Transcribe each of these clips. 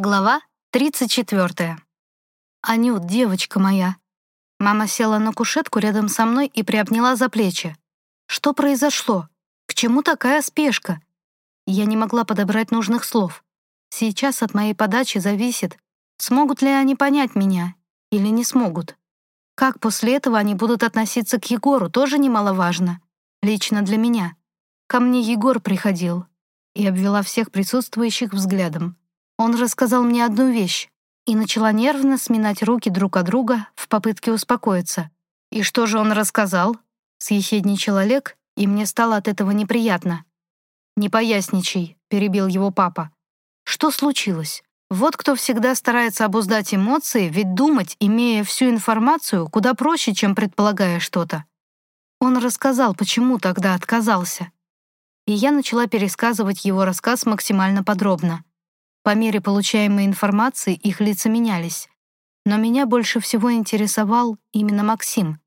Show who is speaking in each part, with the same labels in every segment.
Speaker 1: Глава 34. «Анют, девочка моя». Мама села на кушетку рядом со мной и приобняла за плечи. «Что произошло? К чему такая спешка?» Я не могла подобрать нужных слов. Сейчас от моей подачи зависит, смогут ли они понять меня или не смогут. Как после этого они будут относиться к Егору, тоже немаловажно. Лично для меня. Ко мне Егор приходил и обвела всех присутствующих взглядом. Он рассказал мне одну вещь и начала нервно сминать руки друг от друга в попытке успокоиться. «И что же он рассказал?» — съехидничал Олег, и мне стало от этого неприятно. «Не поясничай», — перебил его папа. «Что случилось? Вот кто всегда старается обуздать эмоции, ведь думать, имея всю информацию, куда проще, чем предполагая что-то. Он рассказал, почему тогда отказался. И я начала пересказывать его рассказ максимально подробно. По мере получаемой информации их лица менялись. Но меня больше всего интересовал именно Максим.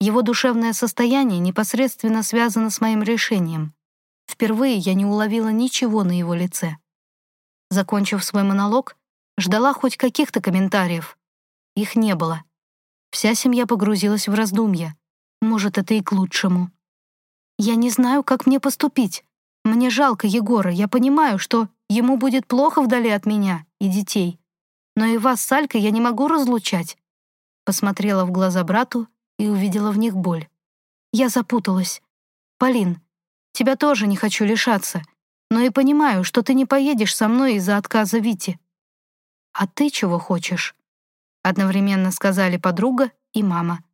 Speaker 1: Его душевное состояние непосредственно связано с моим решением. Впервые я не уловила ничего на его лице. Закончив свой монолог, ждала хоть каких-то комментариев. Их не было. Вся семья погрузилась в раздумья. Может, это и к лучшему. Я не знаю, как мне поступить. Мне жалко Егора, я понимаю, что ему будет плохо вдали от меня и детей. Но и вас с Алькой я не могу разлучать. Посмотрела в глаза брату и увидела в них боль. Я запуталась. Полин, тебя тоже не хочу лишаться, но и понимаю, что ты не поедешь со мной из-за отказа Вити. А ты чего хочешь? Одновременно сказали подруга и мама.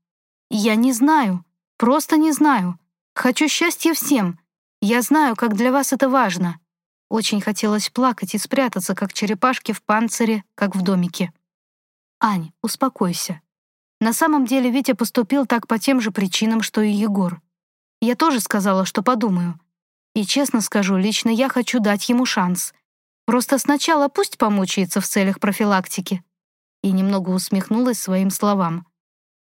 Speaker 1: Я не знаю, просто не знаю. Хочу счастья всем, я знаю, как для вас это важно. Очень хотелось плакать и спрятаться, как черепашки в панцире, как в домике. Ань, успокойся. На самом деле Витя поступил так по тем же причинам, что и Егор. Я тоже сказала, что подумаю. И честно скажу, лично я хочу дать ему шанс. Просто сначала пусть помучается в целях профилактики. И немного усмехнулась своим словам.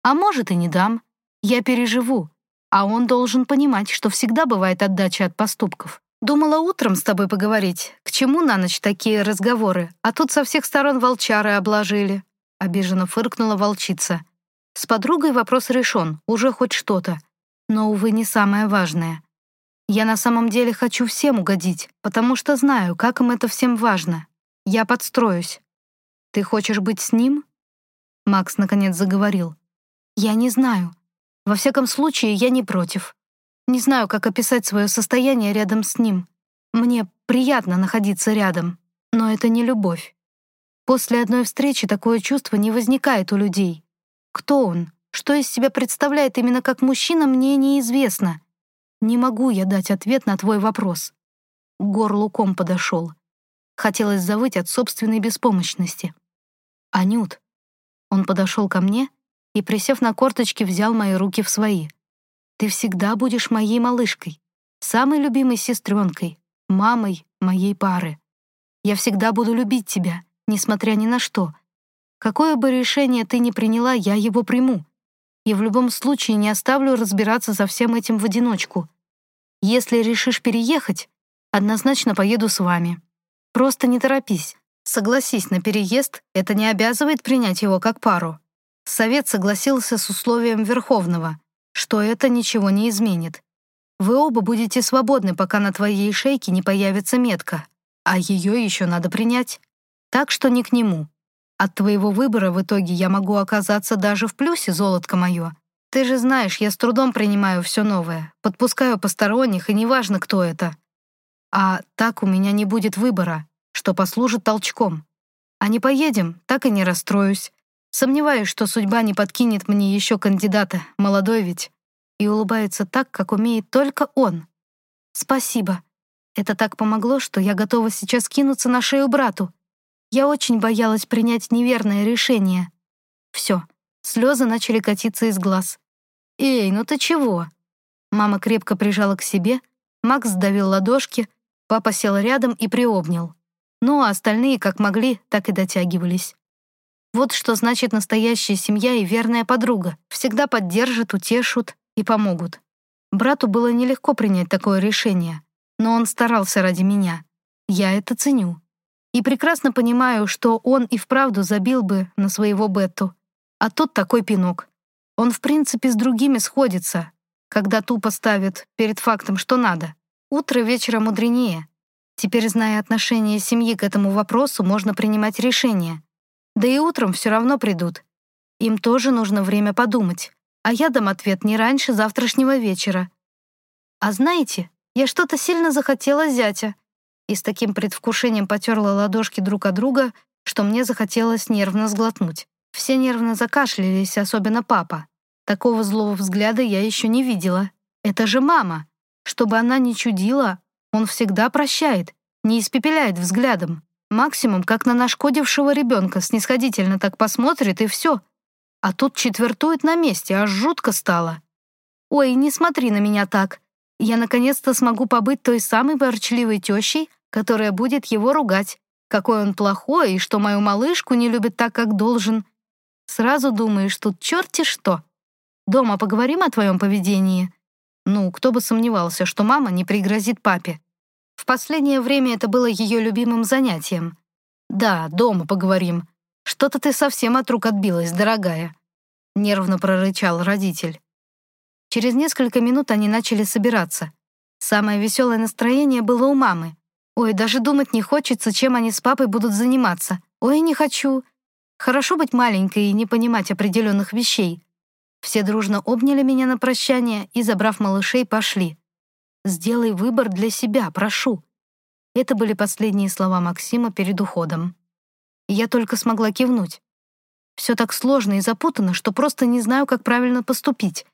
Speaker 1: А может и не дам. Я переживу. А он должен понимать, что всегда бывает отдача от поступков. Думала утром с тобой поговорить. К чему на ночь такие разговоры? А тут со всех сторон волчары обложили. Обиженно фыркнула волчица. С подругой вопрос решен, уже хоть что-то. Но, увы, не самое важное. Я на самом деле хочу всем угодить, потому что знаю, как им это всем важно. Я подстроюсь. Ты хочешь быть с ним? Макс наконец заговорил. Я не знаю. Во всяком случае, я не против. Не знаю, как описать свое состояние рядом с ним. Мне приятно находиться рядом, но это не любовь. После одной встречи такое чувство не возникает у людей. Кто он? Что из себя представляет именно как мужчина, мне неизвестно. Не могу я дать ответ на твой вопрос. К горлу ком подошел. Хотелось завыть от собственной беспомощности. «Анют». Он подошел ко мне и, присев на корточки, взял мои руки в свои. «Ты всегда будешь моей малышкой, самой любимой сестренкой, мамой моей пары. Я всегда буду любить тебя, несмотря ни на что. Какое бы решение ты ни приняла, я его приму. И в любом случае не оставлю разбираться за всем этим в одиночку. Если решишь переехать, однозначно поеду с вами. Просто не торопись. Согласись на переезд, это не обязывает принять его как пару. Совет согласился с условием Верховного, что это ничего не изменит. Вы оба будете свободны, пока на твоей шейке не появится метка, а ее еще надо принять. Так что не к нему. От твоего выбора в итоге я могу оказаться даже в плюсе, золотко мое. Ты же знаешь, я с трудом принимаю все новое, подпускаю посторонних, и неважно, кто это. А так у меня не будет выбора, что послужит толчком. А не поедем, так и не расстроюсь. Сомневаюсь, что судьба не подкинет мне еще кандидата, молодой ведь. И улыбается так, как умеет только он. Спасибо. Это так помогло, что я готова сейчас кинуться на шею брату. Я очень боялась принять неверное решение. Все, слезы начали катиться из глаз. «Эй, ну ты чего?» Мама крепко прижала к себе, Макс сдавил ладошки, папа сел рядом и приобнял. Ну, а остальные, как могли, так и дотягивались. Вот что значит настоящая семья и верная подруга. Всегда поддержат, утешут и помогут. Брату было нелегко принять такое решение, но он старался ради меня. Я это ценю. И прекрасно понимаю, что он и вправду забил бы на своего Бетту. А тут такой пинок. Он, в принципе, с другими сходится, когда тупо ставит перед фактом, что надо. Утро вечера мудренее. Теперь, зная отношение семьи к этому вопросу, можно принимать решения. Да и утром все равно придут. Им тоже нужно время подумать. А я дам ответ не раньше завтрашнего вечера. А знаете, я что-то сильно захотела зятя. И с таким предвкушением потерла ладошки друг от друга, что мне захотелось нервно сглотнуть. Все нервно закашлялись, особенно папа. Такого злого взгляда я еще не видела. Это же мама. Чтобы она не чудила, он всегда прощает, не испепеляет взглядом. Максимум, как на нашкодившего ребенка, снисходительно так посмотрит, и все. А тут четвертует на месте, аж жутко стало. «Ой, не смотри на меня так. Я наконец-то смогу побыть той самой ворчливой тещей, которая будет его ругать, какой он плохой и что мою малышку не любит так, как должен. Сразу думаешь, тут черти что. Дома поговорим о твоем поведении. Ну, кто бы сомневался, что мама не пригрозит папе. В последнее время это было ее любимым занятием. Да, дома поговорим. Что-то ты совсем от рук отбилась, дорогая. Нервно прорычал родитель. Через несколько минут они начали собираться. Самое веселое настроение было у мамы. Ой, даже думать не хочется, чем они с папой будут заниматься. Ой, не хочу. Хорошо быть маленькой и не понимать определенных вещей. Все дружно обняли меня на прощание и, забрав малышей, пошли. «Сделай выбор для себя, прошу». Это были последние слова Максима перед уходом. Я только смогла кивнуть. Все так сложно и запутано, что просто не знаю, как правильно поступить.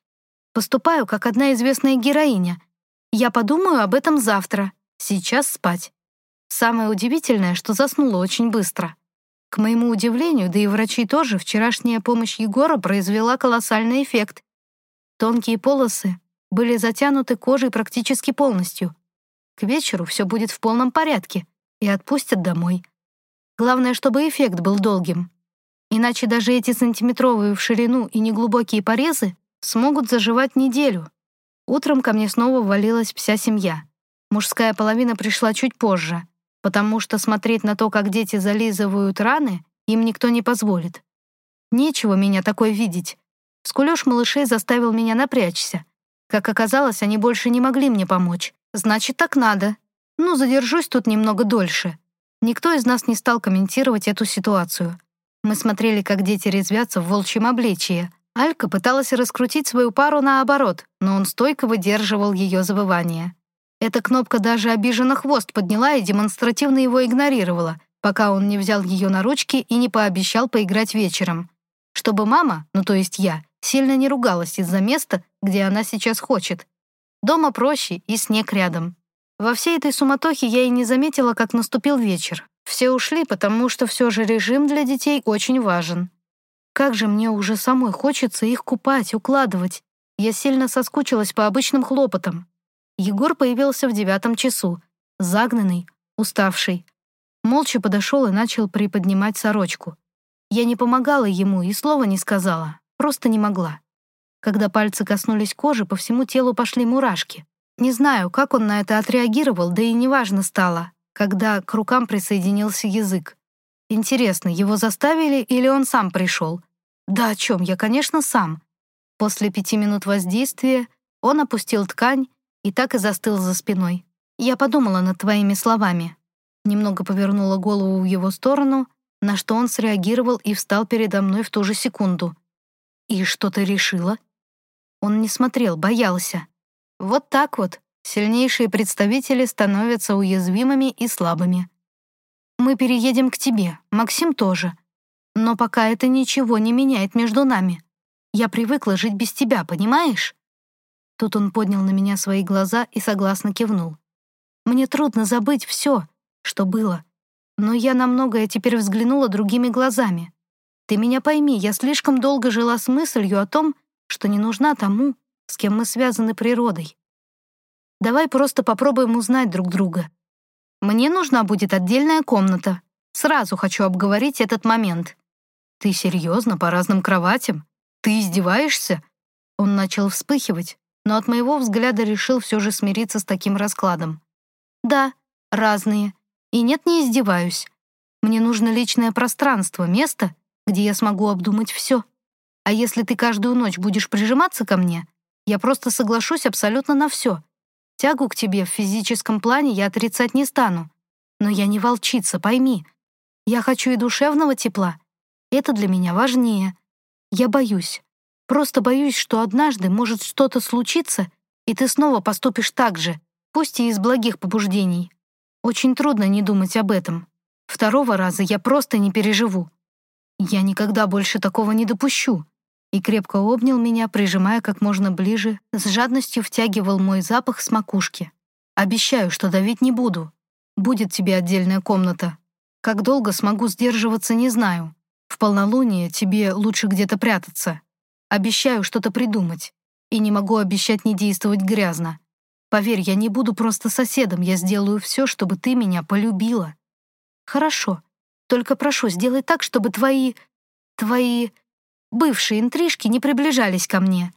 Speaker 1: Поступаю, как одна известная героиня. Я подумаю об этом завтра. Сейчас спать. Самое удивительное, что заснула очень быстро. К моему удивлению, да и врачи тоже, вчерашняя помощь Егора произвела колоссальный эффект. Тонкие полосы были затянуты кожей практически полностью. К вечеру все будет в полном порядке и отпустят домой. Главное, чтобы эффект был долгим. Иначе даже эти сантиметровые в ширину и неглубокие порезы смогут заживать неделю. Утром ко мне снова ввалилась вся семья. Мужская половина пришла чуть позже — потому что смотреть на то, как дети зализывают раны, им никто не позволит. Нечего меня такой видеть. Скулёж малышей заставил меня напрячься. Как оказалось, они больше не могли мне помочь. Значит, так надо. Ну, задержусь тут немного дольше. Никто из нас не стал комментировать эту ситуацию. Мы смотрели, как дети резвятся в волчьем обличье. Алька пыталась раскрутить свою пару наоборот, но он стойко выдерживал ее забывание. Эта кнопка даже обиженно хвост подняла и демонстративно его игнорировала, пока он не взял ее на ручки и не пообещал поиграть вечером. Чтобы мама, ну то есть я, сильно не ругалась из-за места, где она сейчас хочет. Дома проще и снег рядом. Во всей этой суматохе я и не заметила, как наступил вечер. Все ушли, потому что все же режим для детей очень важен. Как же мне уже самой хочется их купать, укладывать. Я сильно соскучилась по обычным хлопотам. Егор появился в девятом часу, загнанный, уставший. Молча подошел и начал приподнимать сорочку. Я не помогала ему и слова не сказала, просто не могла. Когда пальцы коснулись кожи, по всему телу пошли мурашки. Не знаю, как он на это отреагировал, да и неважно стало, когда к рукам присоединился язык. Интересно, его заставили или он сам пришел? Да о чем я, конечно, сам. После пяти минут воздействия он опустил ткань и так и застыл за спиной. Я подумала над твоими словами. Немного повернула голову в его сторону, на что он среагировал и встал передо мной в ту же секунду. «И что ты решила?» Он не смотрел, боялся. Вот так вот сильнейшие представители становятся уязвимыми и слабыми. «Мы переедем к тебе, Максим тоже. Но пока это ничего не меняет между нами. Я привыкла жить без тебя, понимаешь?» Тут он поднял на меня свои глаза и согласно кивнул. «Мне трудно забыть все, что было. Но я на многое теперь взглянула другими глазами. Ты меня пойми, я слишком долго жила с мыслью о том, что не нужна тому, с кем мы связаны природой. Давай просто попробуем узнать друг друга. Мне нужна будет отдельная комната. Сразу хочу обговорить этот момент. Ты серьезно по разным кроватям? Ты издеваешься? Он начал вспыхивать, но от моего взгляда решил все же смириться с таким раскладом. «Да, разные. И нет, не издеваюсь. Мне нужно личное пространство, место, где я смогу обдумать все. А если ты каждую ночь будешь прижиматься ко мне, я просто соглашусь абсолютно на все. Тягу к тебе в физическом плане я отрицать не стану. Но я не волчица, пойми. Я хочу и душевного тепла. Это для меня важнее. Я боюсь. Просто боюсь, что однажды может что-то случиться, и ты снова поступишь так же, пусть и из благих побуждений. Очень трудно не думать об этом. Второго раза я просто не переживу. Я никогда больше такого не допущу. И крепко обнял меня, прижимая как можно ближе, с жадностью втягивал мой запах с макушки. Обещаю, что давить не буду. Будет тебе отдельная комната. Как долго смогу сдерживаться, не знаю. В полнолуние тебе лучше где-то прятаться. Обещаю что-то придумать. И не могу обещать не действовать грязно. Поверь, я не буду просто соседом, я сделаю все, чтобы ты меня полюбила. «Хорошо. Только прошу, сделай так, чтобы твои... твои... бывшие интрижки не приближались ко мне.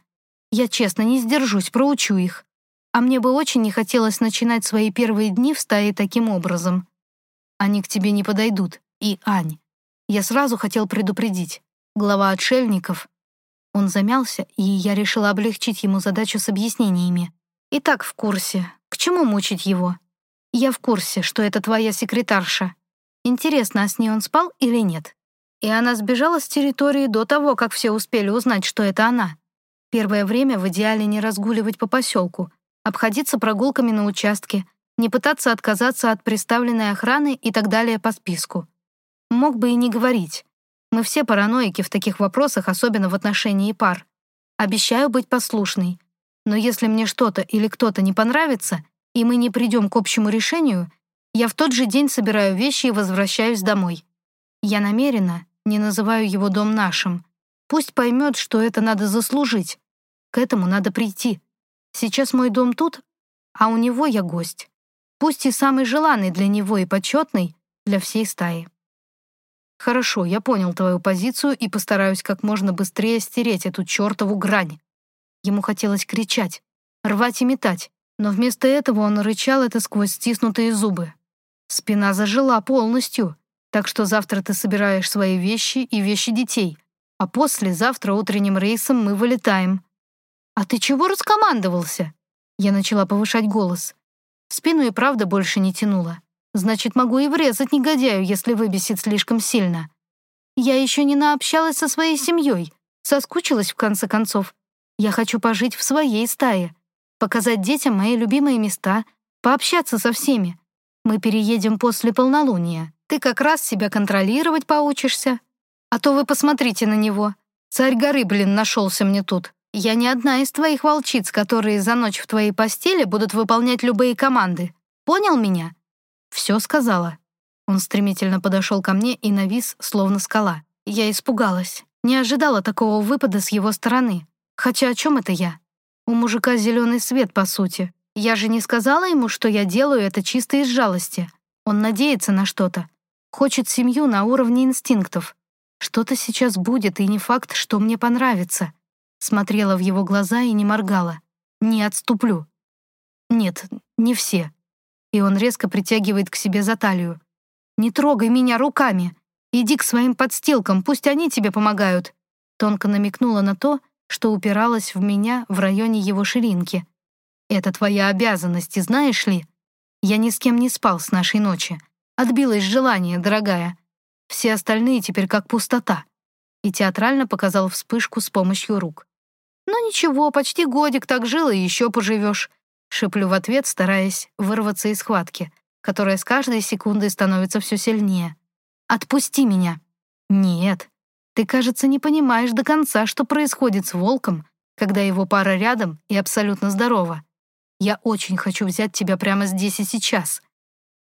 Speaker 1: Я честно не сдержусь, проучу их. А мне бы очень не хотелось начинать свои первые дни в стае таким образом. Они к тебе не подойдут. И, Ань, я сразу хотел предупредить. Глава отшельников... Он замялся, и я решила облегчить ему задачу с объяснениями. И так в курсе. К чему мучить его? Я в курсе, что это твоя секретарша. Интересно, а с ней он спал или нет? И она сбежала с территории до того, как все успели узнать, что это она. Первое время в идеале не разгуливать по поселку, обходиться прогулками на участке, не пытаться отказаться от представленной охраны и так далее по списку. Мог бы и не говорить. Мы все параноики в таких вопросах, особенно в отношении пар. Обещаю быть послушной. Но если мне что-то или кто-то не понравится, и мы не придем к общему решению, я в тот же день собираю вещи и возвращаюсь домой. Я намеренно не называю его дом нашим. Пусть поймет, что это надо заслужить. К этому надо прийти. Сейчас мой дом тут, а у него я гость. Пусть и самый желанный для него и почетный для всей стаи. Хорошо, я понял твою позицию и постараюсь как можно быстрее стереть эту чертову грань. Ему хотелось кричать, рвать и метать, но вместо этого он рычал это сквозь стиснутые зубы. Спина зажила полностью, так что завтра ты собираешь свои вещи и вещи детей, а после завтра утренним рейсом мы вылетаем. А ты чего раскомандовался? Я начала повышать голос. Спину и правда больше не тянула. Значит, могу и врезать негодяю, если выбесит слишком сильно. Я еще не наобщалась со своей семьей, соскучилась в конце концов. Я хочу пожить в своей стае, показать детям мои любимые места, пообщаться со всеми. Мы переедем после полнолуния. Ты как раз себя контролировать поучишься. А то вы посмотрите на него. Царь горы, блин, нашелся мне тут. Я не одна из твоих волчиц, которые за ночь в твоей постели будут выполнять любые команды. Понял меня?» Все сказала. Он стремительно подошел ко мне и навис, словно скала. Я испугалась. Не ожидала такого выпада с его стороны. Хотя о чем это я? У мужика зеленый свет, по сути. Я же не сказала ему, что я делаю это чисто из жалости. Он надеется на что-то. Хочет семью на уровне инстинктов. Что-то сейчас будет, и не факт, что мне понравится. Смотрела в его глаза и не моргала. Не отступлю. Нет, не все. И он резко притягивает к себе за талию. «Не трогай меня руками! Иди к своим подстилкам, пусть они тебе помогают!» Тонко намекнула на то, что упиралась в меня в районе его ширинки, это твоя обязанность, и знаешь ли? Я ни с кем не спал с нашей ночи. Отбилось желание, дорогая. Все остальные теперь как пустота. И театрально показал вспышку с помощью рук. «Ну ничего, почти годик так жил и еще поживешь», — шеплю в ответ, стараясь вырваться из схватки, которая с каждой секундой становится все сильнее. «Отпусти меня». «Нет, ты, кажется, не понимаешь до конца, что происходит с волком, когда его пара рядом и абсолютно здорова. Я очень хочу взять тебя прямо здесь и сейчас».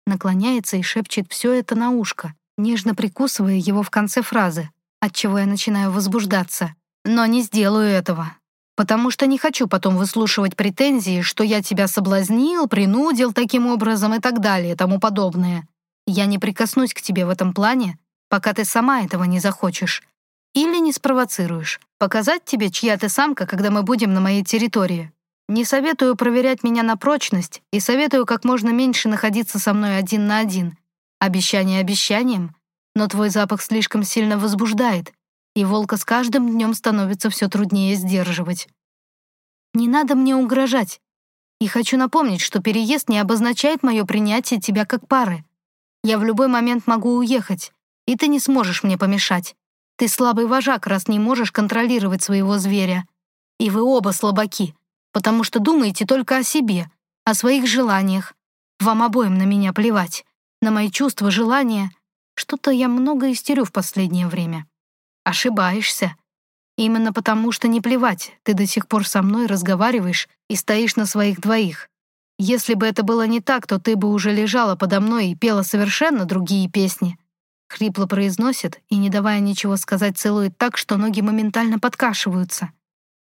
Speaker 1: Наклоняется и шепчет все это на ушко, нежно прикусывая его в конце фразы, отчего я начинаю возбуждаться. Но не сделаю этого, потому что не хочу потом выслушивать претензии, что я тебя соблазнил, принудил таким образом и так далее, тому подобное. Я не прикоснусь к тебе в этом плане, пока ты сама этого не захочешь. Или не спровоцируешь. Показать тебе, чья ты самка, когда мы будем на моей территории. Не советую проверять меня на прочность и советую как можно меньше находиться со мной один на один. Обещание обещанием, но твой запах слишком сильно возбуждает, и волка с каждым днем становится все труднее сдерживать. Не надо мне угрожать. И хочу напомнить, что переезд не обозначает мое принятие тебя как пары. Я в любой момент могу уехать, и ты не сможешь мне помешать. Ты слабый вожак, раз не можешь контролировать своего зверя. И вы оба слабаки, потому что думаете только о себе, о своих желаниях. Вам обоим на меня плевать, на мои чувства, желания. Что-то я много истерю в последнее время. Ошибаешься. Именно потому, что не плевать, ты до сих пор со мной разговариваешь и стоишь на своих двоих. Если бы это было не так, то ты бы уже лежала подо мной и пела совершенно другие песни. Хрипло произносит и, не давая ничего сказать, целует так, что ноги моментально подкашиваются.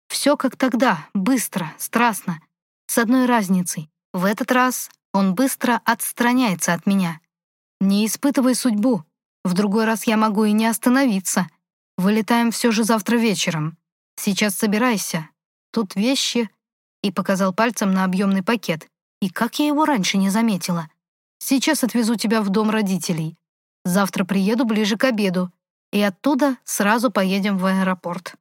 Speaker 1: Все как тогда, быстро, страстно, с одной разницей. В этот раз он быстро отстраняется от меня. Не испытывай судьбу. В другой раз я могу и не остановиться. Вылетаем все же завтра вечером. Сейчас собирайся. Тут вещи. И показал пальцем на объемный пакет. И как я его раньше не заметила. Сейчас отвезу тебя в дом родителей. Завтра приеду ближе к обеду. И оттуда сразу поедем в аэропорт.